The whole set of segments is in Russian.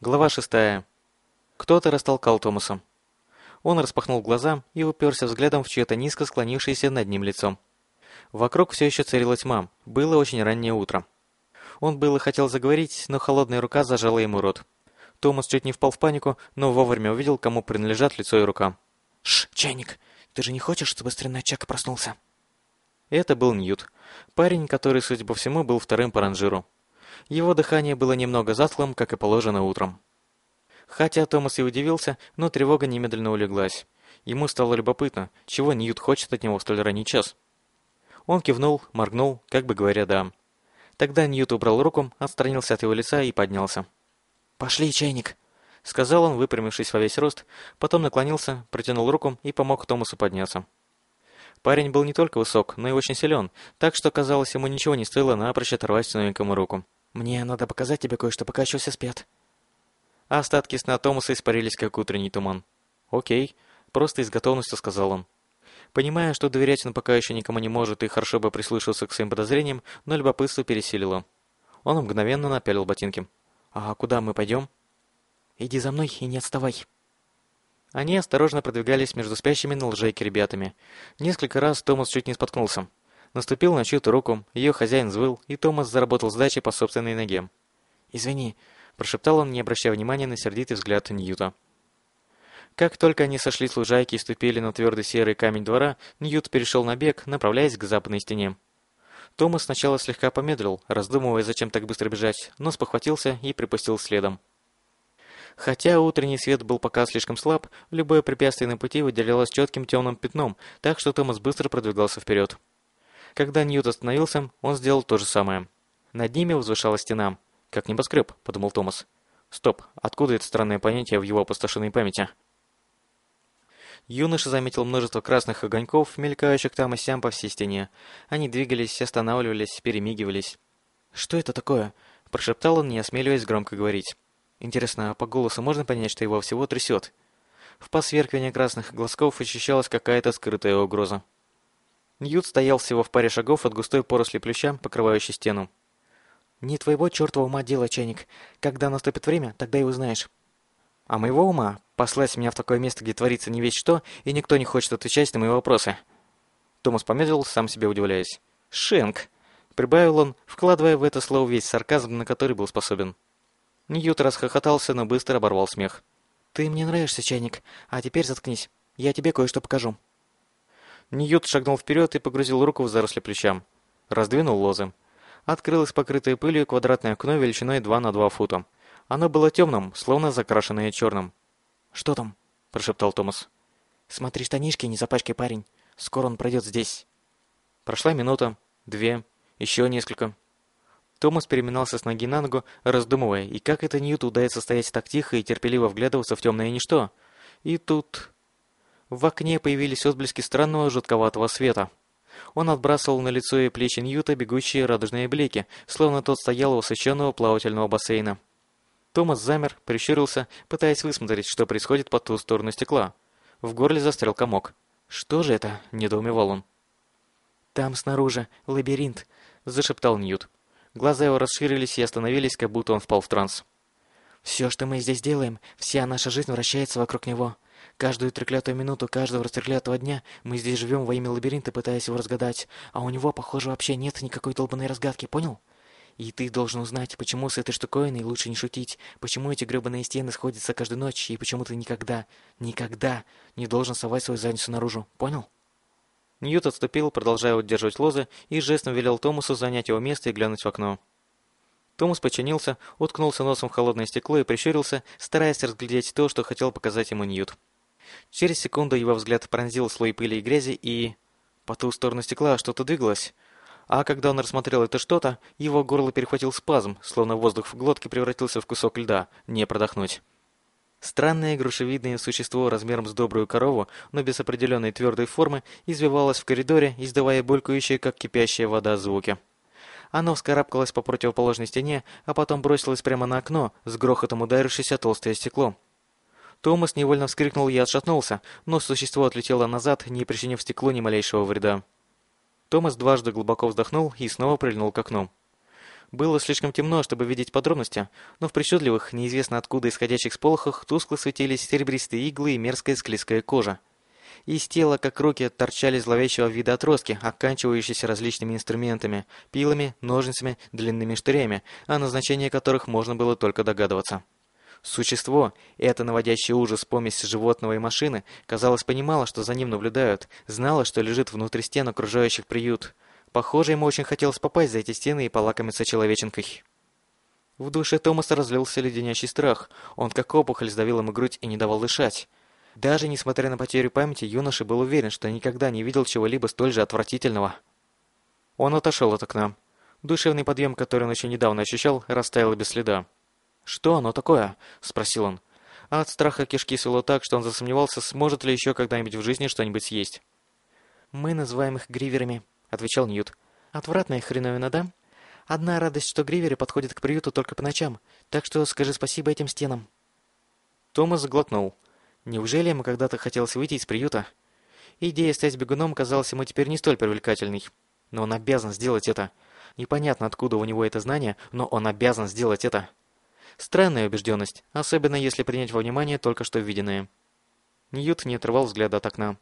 Глава шестая. Кто-то растолкал Томаса. Он распахнул глаза и уперся взглядом в чье-то низко склонившееся над ним лицо. Вокруг все еще царила тьма, было очень раннее утро. Он было хотел заговорить, но холодная рука зажала ему рот. Томас чуть не впал в панику, но вовремя увидел, кому принадлежат лицо и рука. «Шш, чайник, ты же не хочешь, чтобы старина Чак проснулся?» Это был Ньют, парень, который, судя по всему, был вторым по ранжиру. Его дыхание было немного затхлым, как и положено утром. Хотя Томас и удивился, но тревога немедленно улеглась. Ему стало любопытно, чего Ньют хочет от него в столь ранний час. Он кивнул, моргнул, как бы говоря «да». Тогда Ньют убрал руку, отстранился от его лица и поднялся. «Пошли, чайник!» — сказал он, выпрямившись во весь рост, потом наклонился, протянул руку и помог Томасу подняться. Парень был не только высок, но и очень силен, так что, казалось, ему ничего не стоило напрочь оторвать новенькому руку. «Мне надо показать тебе кое-что, пока еще все спят». Остатки сна Томаса испарились, как утренний туман. «Окей», — просто из готовности сказал он. Понимая, что доверять он пока еще никому не может и хорошо бы прислушался к своим подозрениям, но любопытство пересилило. Он мгновенно напялил ботинки. «А куда мы пойдем?» «Иди за мной и не отставай». Они осторожно продвигались между спящими на лужайке ребятами. Несколько раз Томас чуть не споткнулся. Наступил на чью-то руку, ее хозяин взвыл, и Томас заработал сдачи по собственной ноге. «Извини», – прошептал он, не обращая внимания на сердитый взгляд Ньюта. Как только они сошли с лужайки и ступили на твердый серый камень двора, Ньют перешел на бег, направляясь к западной стене. Томас сначала слегка помедлил, раздумывая, зачем так быстро бежать, но спохватился и припустил следом. Хотя утренний свет был пока слишком слаб, любое препятствие на пути выделялось четким темным пятном, так что Томас быстро продвигался вперед. Когда Ньют остановился, он сделал то же самое. Над ними возвышалась стена. «Как небоскреб», — подумал Томас. «Стоп, откуда это странное понятие в его опустошенной памяти?» Юноша заметил множество красных огоньков, мелькающих там и сям по всей стене. Они двигались, останавливались, перемигивались. «Что это такое?» – прошептал он, не осмеливаясь громко говорить. «Интересно, а по голосу можно понять, что его всего трясет?» В посверкивании красных глазков ощущалась какая-то скрытая угроза. Ньют стоял всего в паре шагов от густой поросли плюща, покрывающей стену. «Не твоего чертова ума дело, чайник. Когда наступит время, тогда и узнаешь». «А моего ума послать меня в такое место, где творится не весь что, и никто не хочет отвечать на мои вопросы?» Томас помедлил, сам себе удивляясь. «Шенк!» — прибавил он, вкладывая в это слово весь сарказм, на который был способен. Ньют расхохотался, но быстро оборвал смех. «Ты мне нравишься, чайник, а теперь заткнись. Я тебе кое-что покажу». Ньют шагнул вперед и погрузил руку в заросли плечам. Раздвинул лозы. Открылось покрытое пылью квадратное окно величиной 2 на 2 фута. Оно было темным, словно закрашенное черным. «Что там?» – прошептал Томас. «Смотри штанишки, не запачкай, парень. Скоро он пройдет здесь». Прошла минута, две, еще несколько. Томас переминался с ноги на ногу, раздумывая, и как это Ньюту удается стоять так тихо и терпеливо вглядываться в темное ничто. И тут... В окне появились отблески странного жутковатого света. Он отбрасывал на лицо и плечи Ньюта бегущие радужные блики, словно тот стоял у освещенного плавательного бассейна. Томас замер, прищурился, пытаясь высмотреть, что происходит по ту сторону стекла. В горле застрял комок. «Что же это?» – недоумевал он. «Там снаружи лабиринт», – зашептал Ньют. Глаза его расширились и остановились, как будто он впал в транс. «Все, что мы здесь делаем, вся наша жизнь вращается вокруг него. Каждую треклятую минуту каждого растреклятого дня мы здесь живем во имя лабиринта, пытаясь его разгадать, а у него, похоже, вообще нет никакой долбанной разгадки, понял? И ты должен узнать, почему с этой штуковиной лучше не шутить, почему эти гребаные стены сходятся каждую ночь, и почему ты никогда, никогда не должен совать свою задницу наружу, понял? Ньют отступил, продолжая удерживать лозы, и жестом велел Томасу занять его место и глянуть в окно. Томас подчинился, уткнулся носом в холодное стекло и прищурился, стараясь разглядеть то, что хотел показать ему Ньют. Через секунду его взгляд пронзил слой пыли и грязи, и... По ту сторону стекла что-то двигалось. А когда он рассмотрел это что-то, его горло перехватил спазм, словно воздух в глотке превратился в кусок льда, не продохнуть. Странное грушевидное существо размером с добрую корову, но без определенной твердой формы, извивалось в коридоре, издавая булькающие, как кипящая вода, звуки. Оно вскарабкалось по противоположной стене, а потом бросилось прямо на окно, с грохотом ударившись о толстое стекло. Томас невольно вскрикнул и отшатнулся, но существо отлетело назад, не причинив стеклу ни малейшего вреда. Томас дважды глубоко вздохнул и снова прильнул к окну. Было слишком темно, чтобы видеть подробности, но в причудливых, неизвестно откуда исходящих сполохах тускло светились серебристые иглы и мерзкая склизкая кожа. Из тела, как руки, торчали зловещего вида отростки, оканчивающиеся различными инструментами, пилами, ножницами, длинными штырями, о назначении которых можно было только догадываться. Существо, это наводящий ужас помесь животного и машины, казалось, понимало, что за ним наблюдают, знало, что лежит внутри стен, окружающих приют. Похоже, ему очень хотелось попасть за эти стены и полакомиться человеченкой. В душе Томаса разлился леденящий страх. Он как опухоль сдавил ему грудь и не давал дышать. Даже несмотря на потерю памяти, юноша был уверен, что никогда не видел чего-либо столь же отвратительного. Он отошел от окна. Душевный подъем, который он еще недавно ощущал, растаял без следа. «Что оно такое?» – спросил он. А от страха кишки свело так, что он засомневался, сможет ли еще когда-нибудь в жизни что-нибудь съесть. «Мы называем их гриверами», — отвечал Ньют. «Отвратная хреновина, да? Одна радость, что гриверы подходят к приюту только по ночам, так что скажи спасибо этим стенам». Томас заглотнул. Неужели ему когда-то хотелось выйти из приюта? Идея стать бегуном казалась ему теперь не столь привлекательной. Но он обязан сделать это. Непонятно, откуда у него это знание, но он обязан сделать это. Странная убежденность, особенно если принять во внимание только что виденное. Ньют не отрывал взгляда от окна.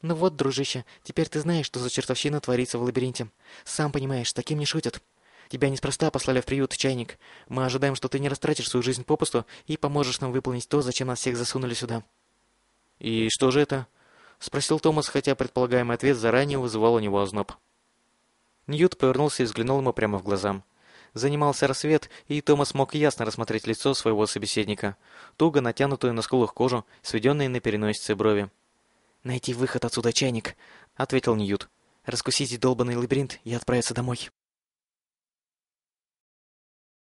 «Ну вот, дружище, теперь ты знаешь, что за чертовщина творится в лабиринте. Сам понимаешь, таким не шутят. Тебя неспроста послали в приют, чайник. Мы ожидаем, что ты не растратишь свою жизнь попусту и поможешь нам выполнить то, зачем нас всех засунули сюда». «И что же это?» — спросил Томас, хотя предполагаемый ответ заранее вызывал у него озноб. Ньют повернулся и взглянул ему прямо в глаза. Занимался рассвет, и Томас мог ясно рассмотреть лицо своего собеседника, туго натянутую на скулах кожу, сведенные на переносице брови. «Найти выход отсюда, чайник», — ответил Ньют. «Раскусить долбанный лабиринт и отправиться домой».